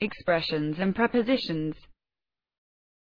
expressions and prepositions.